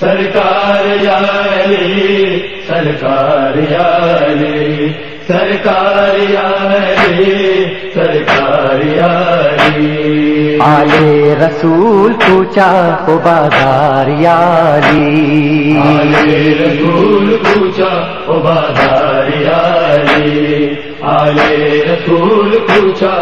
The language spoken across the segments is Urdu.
سرکار یاری سرکار یاری سرکار یاری سرکار یاری آلے رسول پوچھا کو بازار یاری آلے رسول پوچھا او بازار یاری رسول پوچھا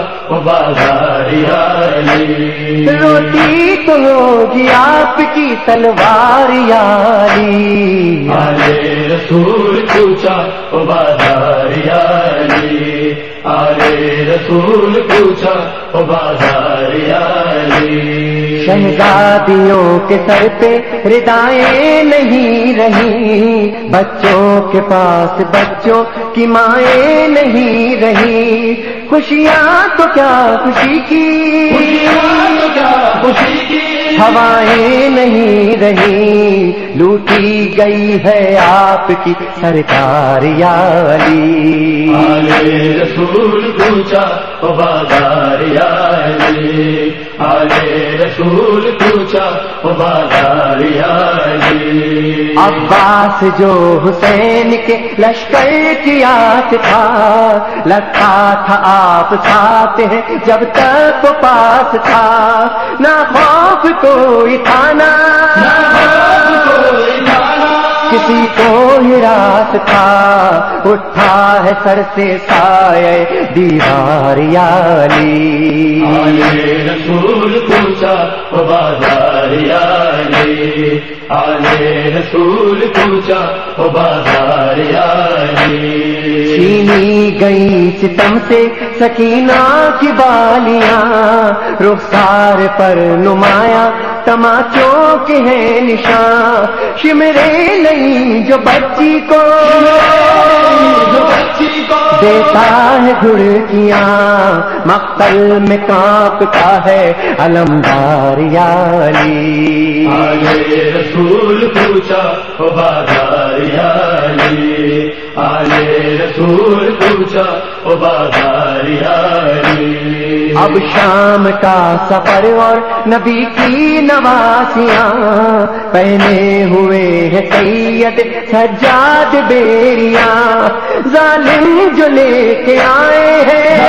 بازار یاری روٹی تو ہوگی آپ کی تلوار یاری آلے رسول پوچھا بازار یاری آلے رسول پوچھا بازار یاری شہزادیوں کے سر پہ ردائیں نہیں رہی۔ بچوں کے پاس بچوں کی مائیں نہیں رہی۔ خوشیاں تو کیا خوشی کی؟ خوشی کی ہوائیں نہیں رہی۔ لوٹی گئی ہے آپ کی سرکار یاری۔ رسول پوچھا او بازار رسول پوچھا عباس جو حسین کے لشکر کی آت تھا لگتا تھا آپ ساتھ ہیں جب تک وہ پاس تھا۔ نہ خوف کوئی تھا نہ کسی کو ہراس تھا اٹھا ہے سر سے سائے دیوار یالی رسول پوچھا بازار یاری آلے رسول پوچھا بازار یاری چھینی گئی ستم سے سکینہ کی بالیاں رخسار پر نمایاں تماچوں کے ہیں نشان شمرے نہیں جو بچی کو جو بچی کو۔ دیتا ہے گھڑکیاں مقتل میں کانپتا ہے علمدار یالی آلے رسول پوچھا او بازار یاری آلے رسول پوچھا او بازار یاری اب شام کا سفر اور نبی کی نواسیاں پہنے ہوئے ہیں سید سجاد بیریاں۔ ظالم جو لے کے آئے ہیں।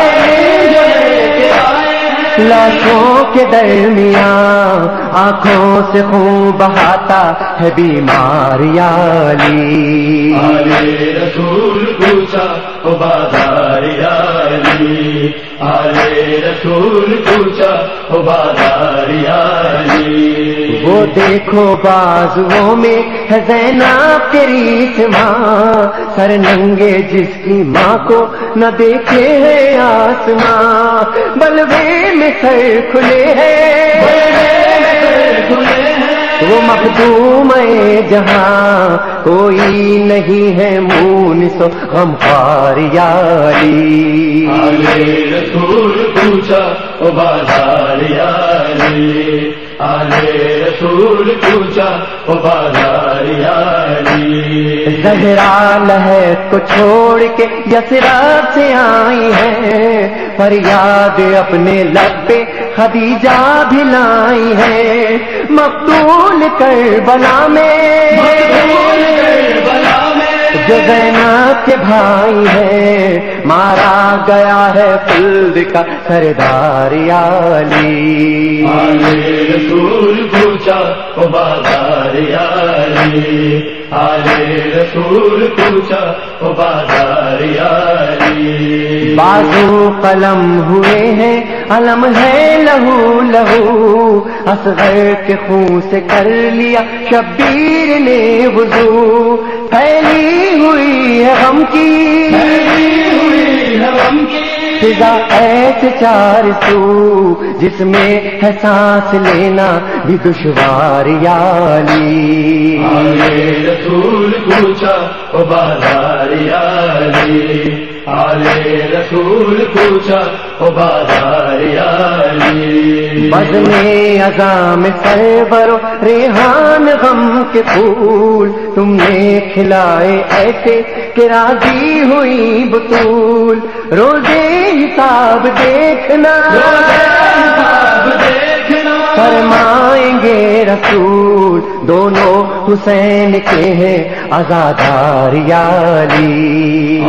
لاکھوں کے درمیان آنکھوں سے خون بہاتا ہے بیمار آلے رسول پوچھا او بازار آلے رسول پوچھا او بازار یاری وہ دیکھو بازوؤں میں ہے زینب تیری ماں، سر ننگے جس کی ماں کو نہ دیکھے ہے آسماں۔ بلوے میں سر کھلے ہیں۔ وہ مخدوم جہاں کوئی نہیں ہے مون سو غم خار یاری رسول پوچھا او بازار یاری۔ آلے رسول پوچھا او بازار یاری۔ زہرا لہر کو چھوڑ کے یسرا سے آئی ہے فریاد اپنے لب پہ خدیجہ بھی لائی ہے مقتول کر بلا میں۔ جو زینب کے بھائی ہے مارا گیا ہے فلد کا سردار علی رسول پوچھا او بازار آلے رسول پوچھا او بازار یاری بازو قلم ہوئے ہیں علم ہے لہو لہو۔ اصغر کے خون سے کر لیا شبیر نے وضو۔ پھیلی ہوئی ہے غم کی۔ ہم کے فضا ایسے چار سو جس میں ہے سانس لینا بھی دشوار یالی۔ رسول پوچھا او بازار یاری آلے رسول پوچھا او بازار یاری بزم ازام سربرو ریحان غم کے پھول تم نے کھلائے ایسے کہ راضی ہوئی بطول۔ روزے حساب دیکھنا۔ فرمائیں گے رسول، دونوں حسین کے ہیں، آزادار یالی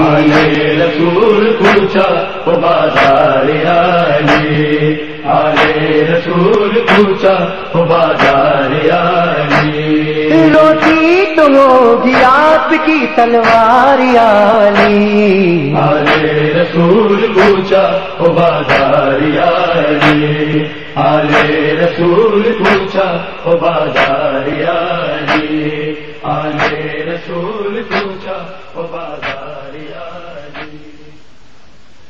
رسول پوچھا وہ بازار علی۔ آلے رسول، پوچھا وہ بازار علی روٹی تو ہوگی آپ کی تلوار یعنی۔ علی آلے رسول پوچھا وہ بازار یعنی۔ علی آلے رسول پوچھا وہ بازار یعنی۔ علی آلے رسول پوچھا وہ بازار علی